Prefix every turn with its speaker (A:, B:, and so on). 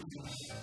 A: よし